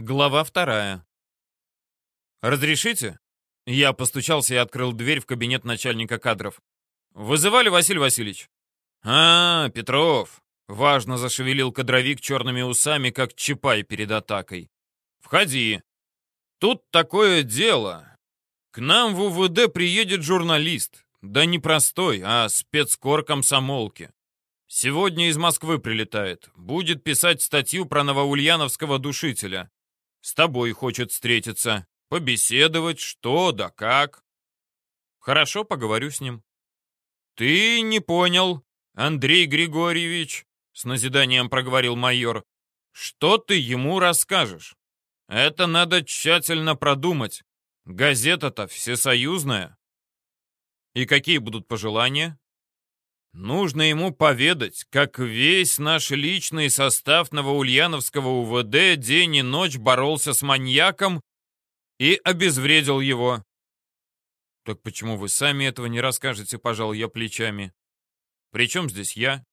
Глава вторая. «Разрешите?» Я постучался и открыл дверь в кабинет начальника кадров. «Вызывали, Василий Васильевич?» «А, Петров!» Важно зашевелил кадровик черными усами, как чапай перед атакой. «Входи. Тут такое дело. К нам в УВД приедет журналист. Да не простой, а спецкор комсомолки. Сегодня из Москвы прилетает. Будет писать статью про новоульяновского душителя. С тобой хочет встретиться, побеседовать, что да как. Хорошо, поговорю с ним. Ты не понял, Андрей Григорьевич, с назиданием проговорил майор. Что ты ему расскажешь? Это надо тщательно продумать. Газета-то всесоюзная. И какие будут пожелания? Нужно ему поведать, как весь наш личный состав Новоульяновского УВД день и ночь боролся с маньяком и обезвредил его. Так почему вы сами этого не расскажете, пожал я плечами. Причем здесь я?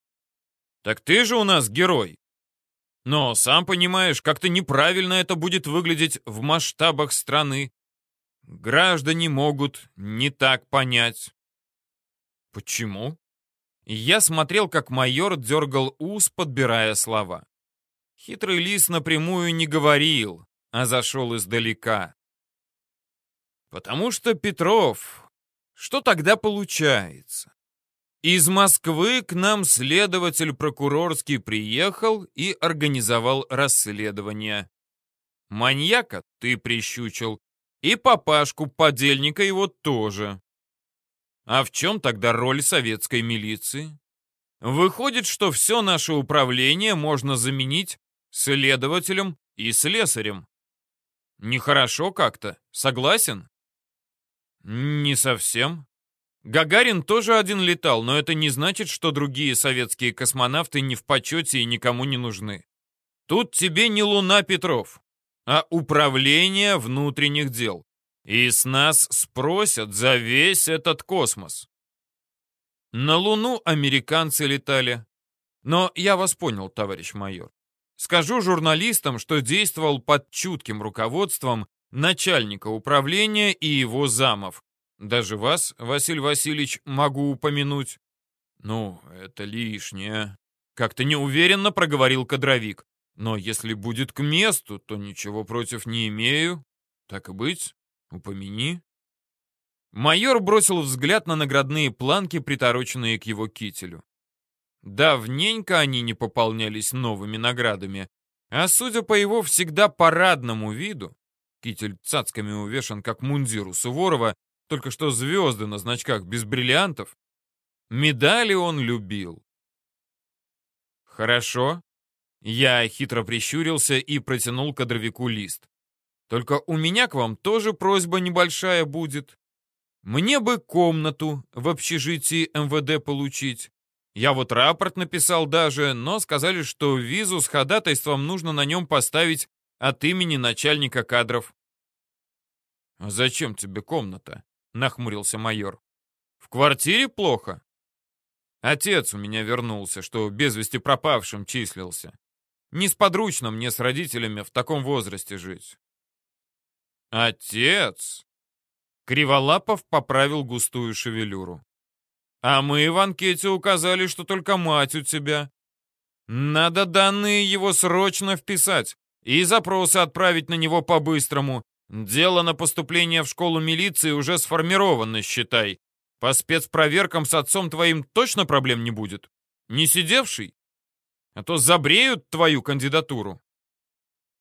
Так ты же у нас герой. Но, сам понимаешь, как-то неправильно это будет выглядеть в масштабах страны. Граждане могут не так понять. Почему? Я смотрел, как майор дергал ус, подбирая слова. Хитрый лис напрямую не говорил, а зашел издалека. Потому что Петров... Что тогда получается? Из Москвы к нам следователь прокурорский приехал и организовал расследование. Маньяка ты прищучил, и папашку подельника его тоже. А в чем тогда роль советской милиции? Выходит, что все наше управление можно заменить следователем и слесарем. Нехорошо как-то, согласен? Не совсем. Гагарин тоже один летал, но это не значит, что другие советские космонавты не в почете и никому не нужны. Тут тебе не Луна, Петров, а управление внутренних дел. И с нас спросят за весь этот космос. На Луну американцы летали. Но я вас понял, товарищ майор. Скажу журналистам, что действовал под чутким руководством начальника управления и его замов. Даже вас, Василий Васильевич, могу упомянуть. Ну, это лишнее. Как-то неуверенно проговорил кадровик. Но если будет к месту, то ничего против не имею. Так и быть. Упомяни. Майор бросил взгляд на наградные планки, притороченные к его кителю. Давненько они не пополнялись новыми наградами, а судя по его всегда парадному виду, китель цацками увешан, как мундир у Суворова, только что звезды на значках без бриллиантов, медали он любил. Хорошо. Я хитро прищурился и протянул кадровику лист. Только у меня к вам тоже просьба небольшая будет. Мне бы комнату в общежитии МВД получить. Я вот рапорт написал даже, но сказали, что визу с ходатайством нужно на нем поставить от имени начальника кадров. «А зачем тебе комната?» — нахмурился майор. «В квартире плохо?» Отец у меня вернулся, что без вести пропавшим числился. Несподручно мне с родителями в таком возрасте жить. «Отец!» Криволапов поправил густую шевелюру. «А мы в анкете указали, что только мать у тебя. Надо данные его срочно вписать и запросы отправить на него по-быстрому. Дело на поступление в школу милиции уже сформировано, считай. По спецпроверкам с отцом твоим точно проблем не будет? Не сидевший? А то забреют твою кандидатуру».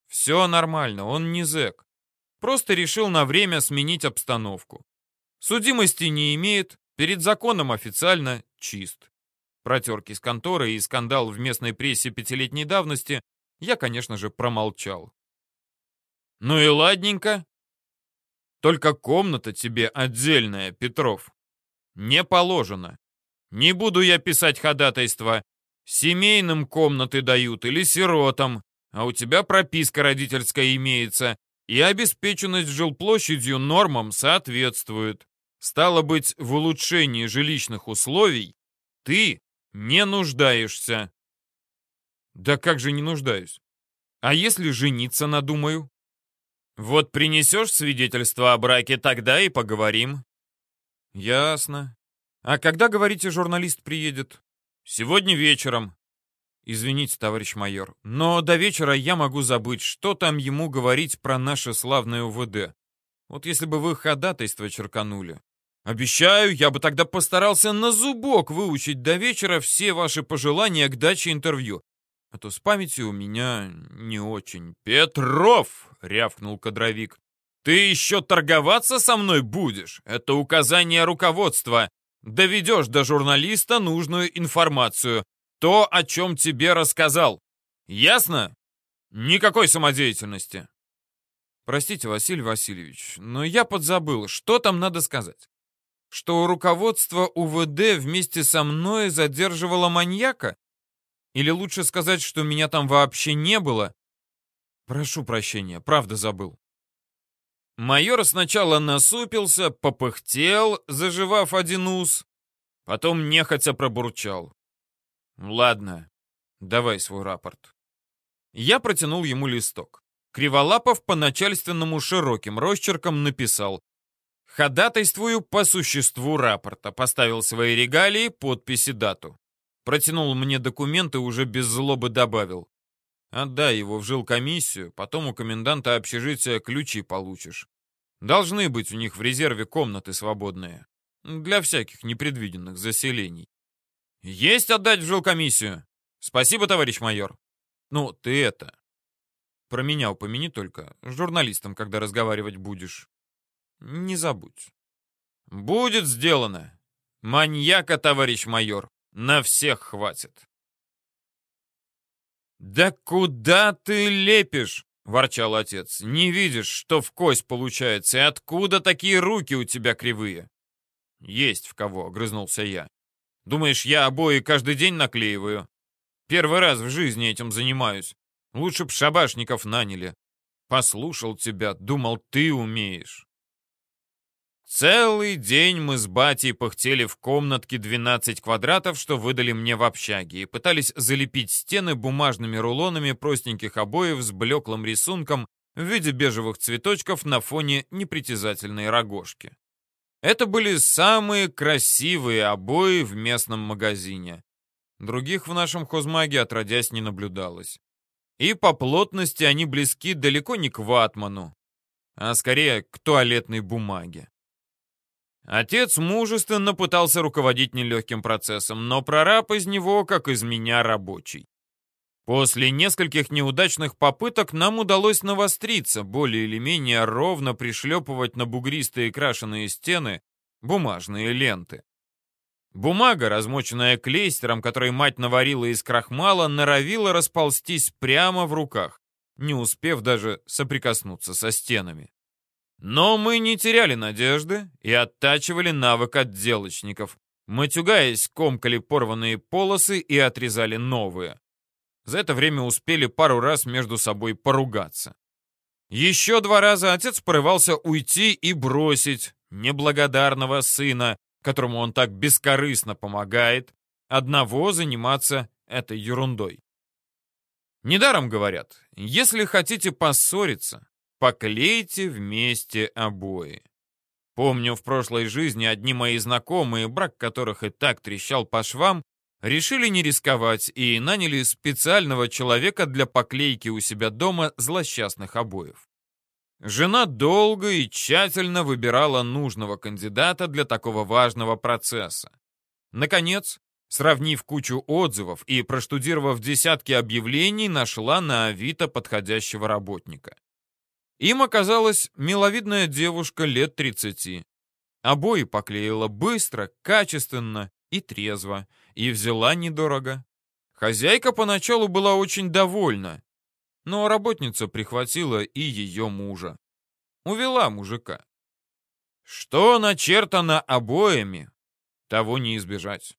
«Все нормально, он не зэк. Просто решил на время сменить обстановку. Судимости не имеет, перед законом официально чист. Протерки с конторы и скандал в местной прессе пятилетней давности я, конечно же, промолчал. Ну и ладненько. Только комната тебе отдельная, Петров. Не положено. Не буду я писать ходатайство. Семейным комнаты дают или сиротам, а у тебя прописка родительская имеется, и обеспеченность жилплощадью нормам соответствует. Стало быть, в улучшении жилищных условий ты не нуждаешься. Да как же не нуждаюсь? А если жениться надумаю? Вот принесешь свидетельство о браке, тогда и поговорим. Ясно. А когда, говорите, журналист приедет? Сегодня вечером. Извините, товарищ майор, но до вечера я могу забыть, что там ему говорить про наше славное УВД. Вот если бы вы ходатайство черканули. Обещаю, я бы тогда постарался на зубок выучить до вечера все ваши пожелания к даче интервью. А то с памятью у меня не очень. Петров, рявкнул кадровик. Ты еще торговаться со мной будешь? Это указание руководства. Доведешь до журналиста нужную информацию. То, о чем тебе рассказал. Ясно? Никакой самодеятельности. Простите, Василий Васильевич, но я подзабыл, что там надо сказать что руководство УВД вместе со мной задерживало маньяка? Или лучше сказать, что меня там вообще не было? Прошу прощения, правда забыл. Майор сначала насупился, попыхтел, заживав один ус, потом нехотя пробурчал. «Ладно, давай свой рапорт». Я протянул ему листок. Криволапов по начальственному широким росчерком написал Ходатайствую по существу рапорта. Поставил свои регалии, подписи, дату. Протянул мне документы, уже без злобы добавил. Отдай его в жилкомиссию, потом у коменданта общежития ключи получишь. Должны быть у них в резерве комнаты свободные. Для всяких непредвиденных заселений. Есть отдать в жилкомиссию. Спасибо, товарищ майор. Ну, ты это... Про меня упомяни только. С журналистом, когда разговаривать будешь. Не забудь. Будет сделано. Маньяка, товарищ майор. На всех хватит. «Да куда ты лепишь?» — ворчал отец. «Не видишь, что в кость получается, и откуда такие руки у тебя кривые?» «Есть в кого», — огрызнулся я. «Думаешь, я обои каждый день наклеиваю? Первый раз в жизни этим занимаюсь. Лучше б шабашников наняли. Послушал тебя, думал, ты умеешь». Целый день мы с батей пыхтели в комнатке 12 квадратов, что выдали мне в общаге, и пытались залепить стены бумажными рулонами простеньких обоев с блеклым рисунком в виде бежевых цветочков на фоне непритязательной рогожки. Это были самые красивые обои в местном магазине. Других в нашем хозмаге отродясь не наблюдалось. И по плотности они близки далеко не к ватману, а скорее к туалетной бумаге. Отец мужественно пытался руководить нелегким процессом, но прораб из него, как из меня, рабочий. После нескольких неудачных попыток нам удалось навостриться, более или менее ровно пришлепывать на бугристые крашеные стены бумажные ленты. Бумага, размоченная клейстером, который мать наварила из крахмала, норовила расползтись прямо в руках, не успев даже соприкоснуться со стенами. Но мы не теряли надежды и оттачивали навык отделочников. Матюгаясь, комкали порванные полосы и отрезали новые. За это время успели пару раз между собой поругаться. Еще два раза отец порывался уйти и бросить неблагодарного сына, которому он так бескорыстно помогает, одного заниматься этой ерундой. Недаром говорят, если хотите поссориться, Поклейте вместе обои. Помню, в прошлой жизни одни мои знакомые, брак которых и так трещал по швам, решили не рисковать и наняли специального человека для поклейки у себя дома злосчастных обоев. Жена долго и тщательно выбирала нужного кандидата для такого важного процесса. Наконец, сравнив кучу отзывов и проштудировав десятки объявлений, нашла на Авито подходящего работника. Им оказалась миловидная девушка лет 30. Обои поклеила быстро, качественно и трезво, и взяла недорого. Хозяйка поначалу была очень довольна, но работница прихватила и ее мужа. Увела мужика. Что начертано обоями, того не избежать.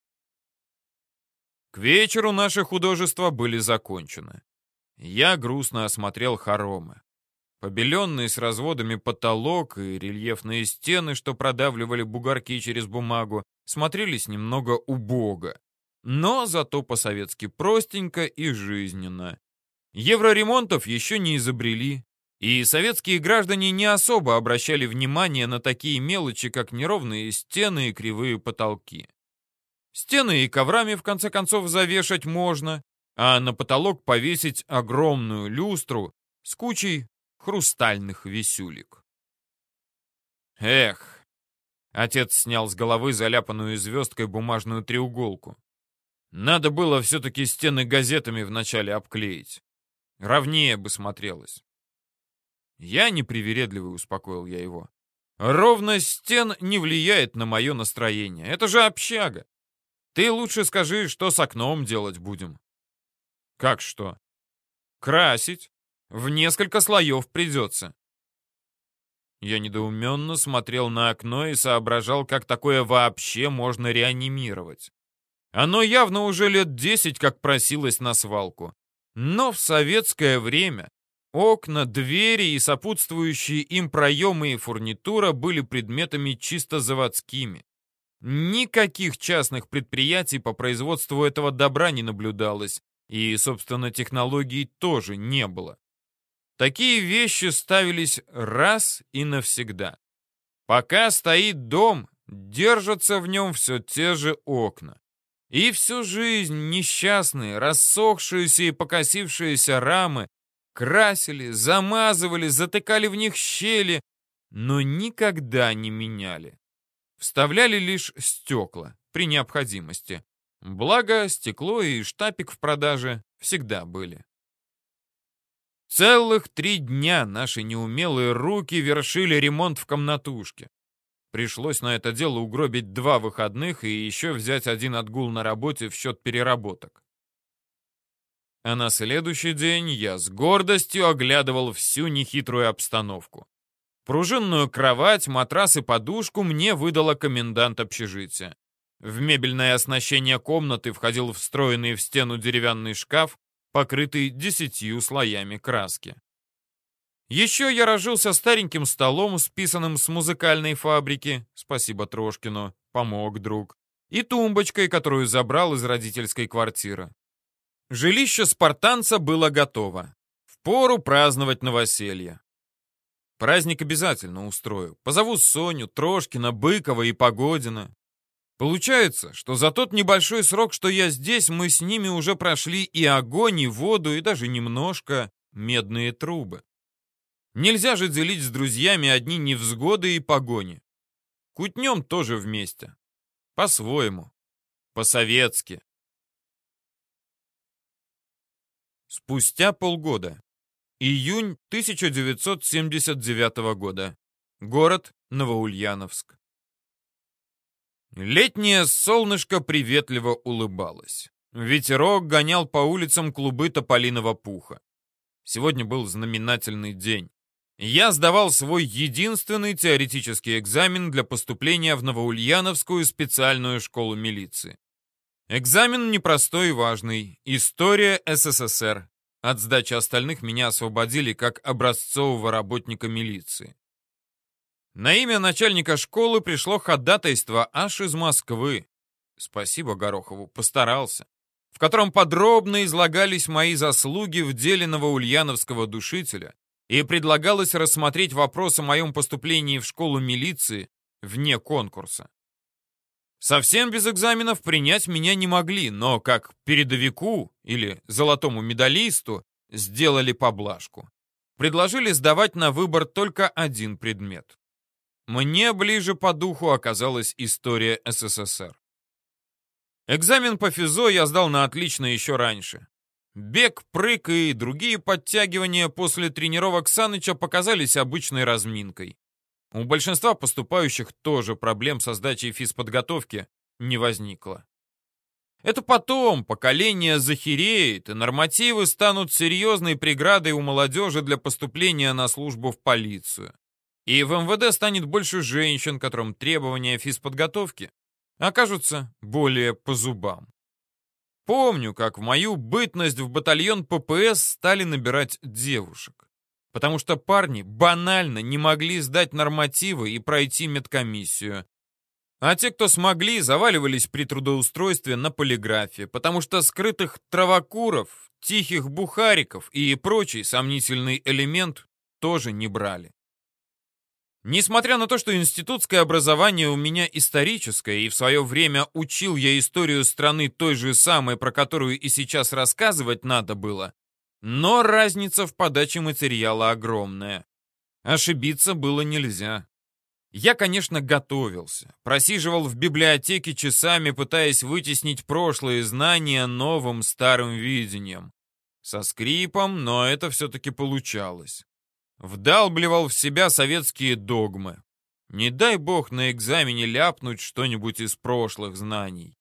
К вечеру наши художества были закончены. Я грустно осмотрел хоромы. Побеленный с разводами потолок и рельефные стены, что продавливали бугорки через бумагу, смотрелись немного убого. Но зато по-советски простенько и жизненно. Евроремонтов еще не изобрели, И советские граждане не особо обращали внимание на такие мелочи, как неровные стены и кривые потолки. Стены и коврами, в конце концов, завешать можно, а на потолок повесить огромную люстру с кучей хрустальных висюлек. Эх, отец снял с головы заляпанную звездкой бумажную треуголку. Надо было все-таки стены газетами вначале обклеить. Ровнее бы смотрелось. Я непривередливый, успокоил я его. Ровность стен не влияет на мое настроение. Это же общага. Ты лучше скажи, что с окном делать будем. Как что? Красить. В несколько слоев придется. Я недоуменно смотрел на окно и соображал, как такое вообще можно реанимировать. Оно явно уже лет десять как просилось на свалку. Но в советское время окна, двери и сопутствующие им проемы и фурнитура были предметами чисто заводскими. Никаких частных предприятий по производству этого добра не наблюдалось, и, собственно, технологий тоже не было. Такие вещи ставились раз и навсегда. Пока стоит дом, держатся в нем все те же окна. И всю жизнь несчастные, рассохшиеся и покосившиеся рамы красили, замазывали, затыкали в них щели, но никогда не меняли. Вставляли лишь стекла при необходимости. Благо, стекло и штапик в продаже всегда были. Целых три дня наши неумелые руки вершили ремонт в комнатушке. Пришлось на это дело угробить два выходных и еще взять один отгул на работе в счет переработок. А на следующий день я с гордостью оглядывал всю нехитрую обстановку. Пружинную кровать, матрас и подушку мне выдала комендант общежития. В мебельное оснащение комнаты входил встроенный в стену деревянный шкаф, покрытый десятью слоями краски. Еще я разжился стареньким столом, списанным с музыкальной фабрики, спасибо Трошкину, помог друг, и тумбочкой, которую забрал из родительской квартиры. Жилище спартанца было готово. Впору праздновать новоселье. Праздник обязательно устрою. Позову Соню, Трошкина, Быкова и Погодина. Получается, что за тот небольшой срок, что я здесь, мы с ними уже прошли и огонь, и воду, и даже немножко медные трубы. Нельзя же делить с друзьями одни невзгоды и погони. Кутнем тоже вместе. По-своему. По-советски. Спустя полгода. Июнь 1979 года. Город Новоульяновск. Летнее солнышко приветливо улыбалось. Ветерок гонял по улицам клубы тополиного пуха. Сегодня был знаменательный день. Я сдавал свой единственный теоретический экзамен для поступления в Новоульяновскую специальную школу милиции. Экзамен непростой и важный. История СССР. От сдачи остальных меня освободили как образцового работника милиции. На имя начальника школы пришло ходатайство аж из Москвы. Спасибо Горохову, постарался. В котором подробно излагались мои заслуги в деле новоульяновского душителя и предлагалось рассмотреть вопрос о моем поступлении в школу милиции вне конкурса. Совсем без экзаменов принять меня не могли, но как передовику или золотому медалисту сделали поблажку. Предложили сдавать на выбор только один предмет. Мне ближе по духу оказалась история СССР. Экзамен по физо я сдал на отлично еще раньше. Бег, прыг и другие подтягивания после тренировок Саныча показались обычной разминкой. У большинства поступающих тоже проблем со сдачей физподготовки не возникло. Это потом поколение захереет, и нормативы станут серьезной преградой у молодежи для поступления на службу в полицию. И в МВД станет больше женщин, которым требования физподготовки окажутся более по зубам. Помню, как в мою бытность в батальон ППС стали набирать девушек. Потому что парни банально не могли сдать нормативы и пройти медкомиссию. А те, кто смогли, заваливались при трудоустройстве на полиграфе, потому что скрытых травокуров, тихих бухариков и прочий сомнительный элемент тоже не брали. Несмотря на то, что институтское образование у меня историческое, и в свое время учил я историю страны той же самой, про которую и сейчас рассказывать надо было, но разница в подаче материала огромная. Ошибиться было нельзя. Я, конечно, готовился, просиживал в библиотеке часами, пытаясь вытеснить прошлые знания новым старым видением. Со скрипом, но это все-таки получалось. Вдалбливал в себя советские догмы. Не дай бог на экзамене ляпнуть что-нибудь из прошлых знаний.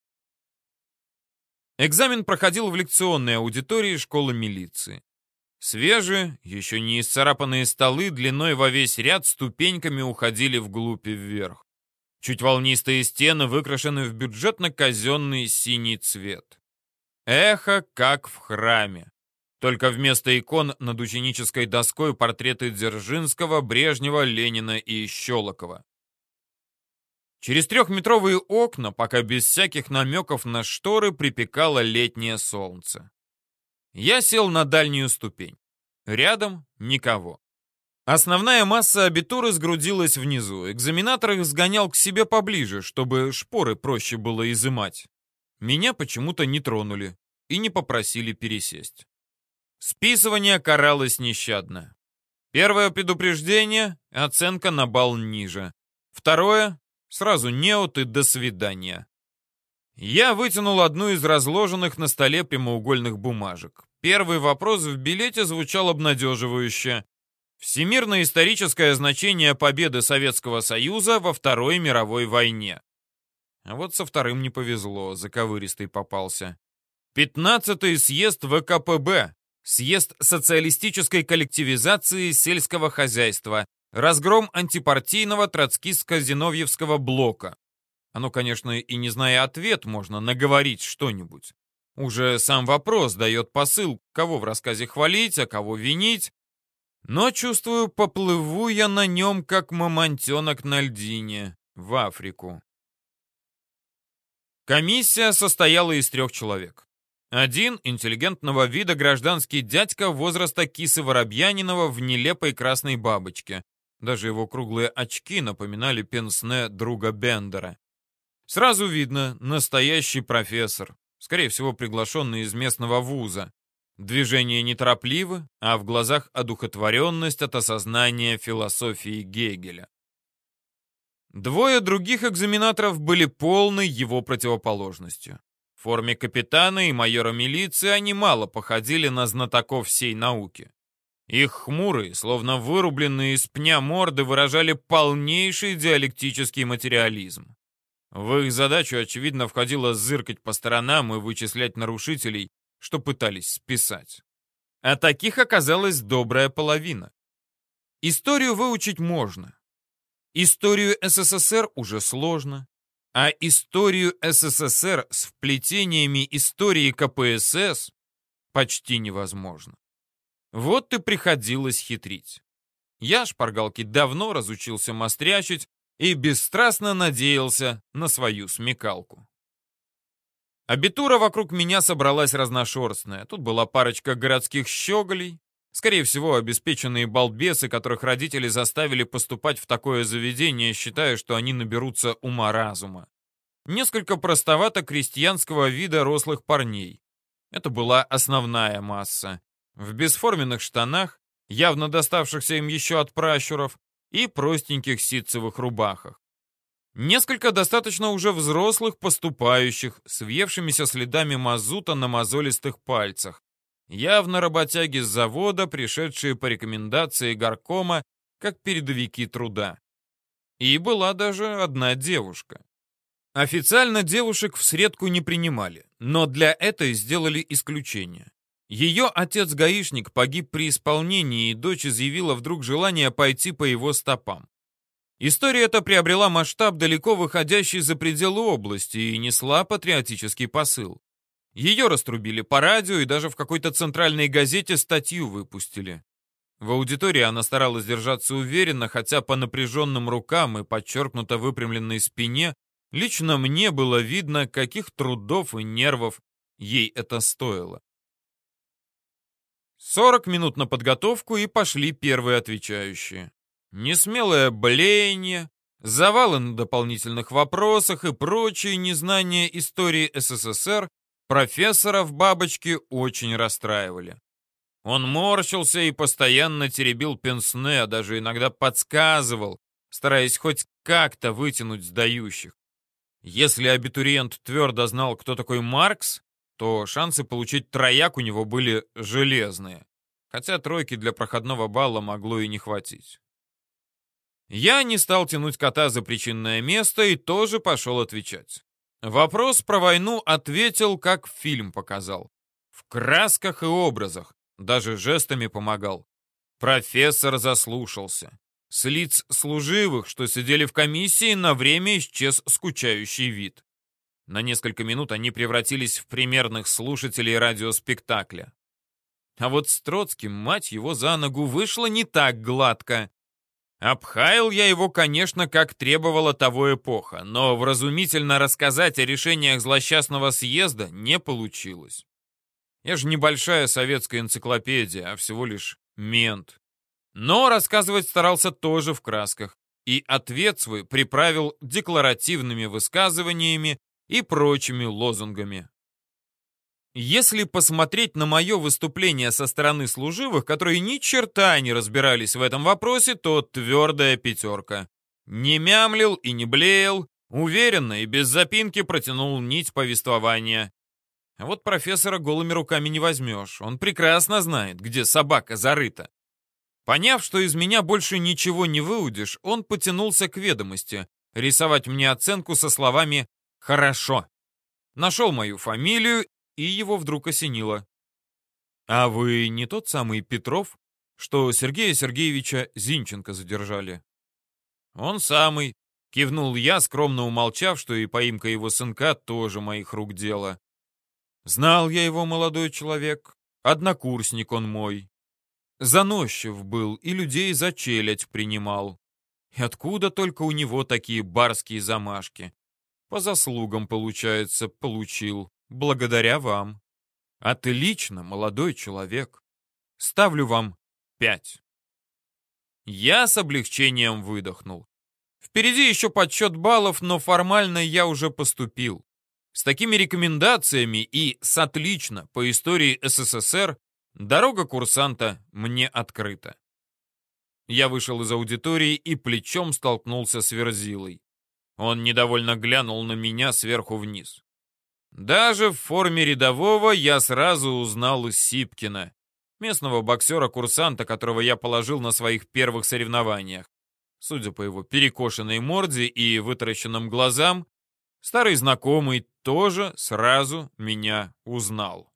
Экзамен проходил в лекционной аудитории школы милиции. Свежие, еще не исцарапанные столы длиной во весь ряд ступеньками уходили вглубь и вверх. Чуть волнистые стены выкрашены в бюджетно-казенный синий цвет. Эхо, как в храме. Только вместо икон над ученической доской портреты Дзержинского, Брежнева, Ленина и Щелокова. Через трехметровые окна, пока без всяких намеков на шторы, припекало летнее солнце. Я сел на дальнюю ступень. Рядом никого. Основная масса абитуры сгрудилась внизу. Экзаменатор их сгонял к себе поближе, чтобы шпоры проще было изымать. Меня почему-то не тронули и не попросили пересесть. Списывание каралось нещадно. Первое предупреждение — оценка на балл ниже. Второе — сразу неот и до свидания. Я вытянул одну из разложенных на столе прямоугольных бумажек. Первый вопрос в билете звучал обнадеживающе. Всемирное историческое значение победы Советского Союза во Второй мировой войне. А вот со вторым не повезло, заковыристый попался. Пятнадцатый съезд ВКПБ, съезд социалистической коллективизации сельского хозяйства, разгром антипартийного троцкистско-зиновьевского блока. Оно, конечно, и не зная ответ, можно наговорить что-нибудь. Уже сам вопрос дает посыл, кого в рассказе хвалить, а кого винить. Но, чувствую, поплыву я на нем, как мамонтенок на льдине, в Африку. Комиссия состояла из трех человек. Один — интеллигентного вида гражданский дядька возраста кисы Воробьянинова в нелепой красной бабочке. Даже его круглые очки напоминали пенсне друга Бендера. Сразу видно, настоящий профессор, скорее всего, приглашенный из местного вуза. Движения неторопливы, а в глазах одухотворенность от осознания философии Гегеля. Двое других экзаменаторов были полной его противоположностью форме капитана и майора милиции они мало походили на знатоков всей науки. Их хмурые, словно вырубленные из пня морды, выражали полнейший диалектический материализм. В их задачу, очевидно, входило зыркать по сторонам и вычислять нарушителей, что пытались списать. А таких оказалась добрая половина. Историю выучить можно. Историю СССР уже сложно а историю СССР с вплетениями истории КПСС почти невозможно. Вот и приходилось хитрить. Я, шпаргалки, давно разучился мострячить и бесстрастно надеялся на свою смекалку. Абитура вокруг меня собралась разношерстная. Тут была парочка городских щеголей, скорее всего, обеспеченные балбесы, которых родители заставили поступать в такое заведение, считая, что они наберутся ума-разума несколько простовато-крестьянского вида рослых парней. Это была основная масса. В бесформенных штанах, явно доставшихся им еще от пращуров, и простеньких ситцевых рубахах. Несколько достаточно уже взрослых поступающих, с въевшимися следами мазута на мозолистых пальцах. Явно работяги с завода, пришедшие по рекомендации горкома, как передовики труда. И была даже одна девушка. Официально девушек в средку не принимали, но для этой сделали исключение. Ее отец-гаишник погиб при исполнении, и дочь изъявила вдруг желание пойти по его стопам. История эта приобрела масштаб, далеко выходящий за пределы области, и несла патриотический посыл. Ее раструбили по радио и даже в какой-то центральной газете статью выпустили. В аудитории она старалась держаться уверенно, хотя по напряженным рукам и подчеркнуто выпрямленной спине Лично мне было видно, каких трудов и нервов ей это стоило. 40 минут на подготовку и пошли первые отвечающие. Несмелое блеяние, завалы на дополнительных вопросах и прочие незнания истории СССР профессора в бабочке очень расстраивали. Он морщился и постоянно теребил пенсне, а даже иногда подсказывал, стараясь хоть как-то вытянуть сдающих. Если абитуриент твердо знал, кто такой Маркс, то шансы получить трояк у него были железные, хотя тройки для проходного балла могло и не хватить. Я не стал тянуть кота за причинное место и тоже пошел отвечать. Вопрос про войну ответил, как фильм показал. В красках и образах, даже жестами помогал. Профессор заслушался. С лиц служивых, что сидели в комиссии, на время исчез скучающий вид. На несколько минут они превратились в примерных слушателей радиоспектакля. А вот с Троцким, мать его за ногу, вышло не так гладко. Обхаял я его, конечно, как требовала того эпоха, но вразумительно рассказать о решениях злосчастного съезда не получилось. Я же небольшая советская энциклопедия, а всего лишь мент. Но рассказывать старался тоже в красках, и ответ свой приправил декларативными высказываниями и прочими лозунгами. Если посмотреть на мое выступление со стороны служивых, которые ни черта не разбирались в этом вопросе, то твердая пятерка. Не мямлил и не блеял, уверенно и без запинки протянул нить повествования. А вот профессора голыми руками не возьмешь. Он прекрасно знает, где собака зарыта. Поняв, что из меня больше ничего не выудишь, он потянулся к ведомости, рисовать мне оценку со словами «хорошо». Нашел мою фамилию и его вдруг осенило. «А вы не тот самый Петров, что Сергея Сергеевича Зинченко задержали?» «Он самый», — кивнул я, скромно умолчав, что и поимка его сынка тоже моих рук дело. Знал я его, молодой человек, однокурсник он мой. Заносчив был и людей за челядь принимал. И откуда только у него такие барские замашки? По заслугам, получается, получил благодаря вам. Отлично, молодой человек. Ставлю вам пять. Я с облегчением выдохнул. Впереди еще подсчет баллов, но формально я уже поступил. С такими рекомендациями и с отлично по истории СССР дорога курсанта мне открыта. Я вышел из аудитории и плечом столкнулся с Верзилой. Он недовольно глянул на меня сверху вниз. Даже в форме рядового я сразу узнал Сипкина, местного боксера-курсанта, которого я положил на своих первых соревнованиях. Судя по его перекошенной морде и вытаращенным глазам, старый знакомый тоже сразу меня узнал.